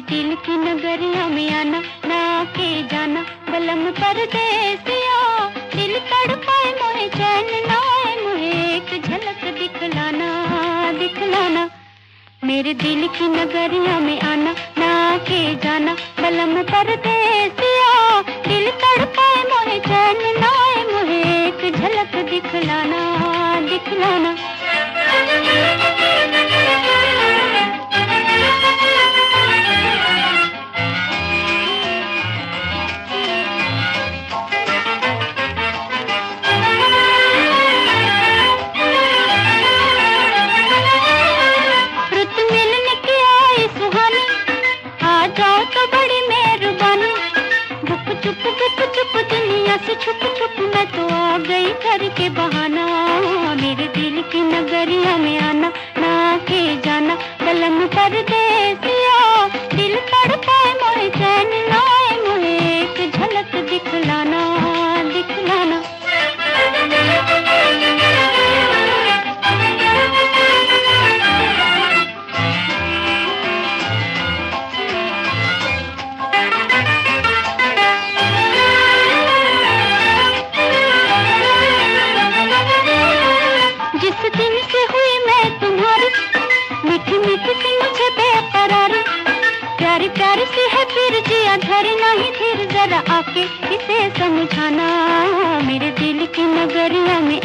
दिल की नगरिया में आना ना के जाना, बलम परदेसिया दिल तड़पाए मोहे, चैन ना आए मोहे, एक झलक दिखलाना दिखलाना। मेरे दिल की नगरिया में आना ना के जाना, बलम परदेसिया दिल तड़पाए मोहे, चैन ना आए मोहे, एक झलक दिखलाना दिखलाना। से छुप छुप मैं तो आ गई घर के बहाना प्यारी प्यार से है फिर जिया धर नहीं, फिर जरा आके इसे समझाना। मेरे दिल की नगरिया में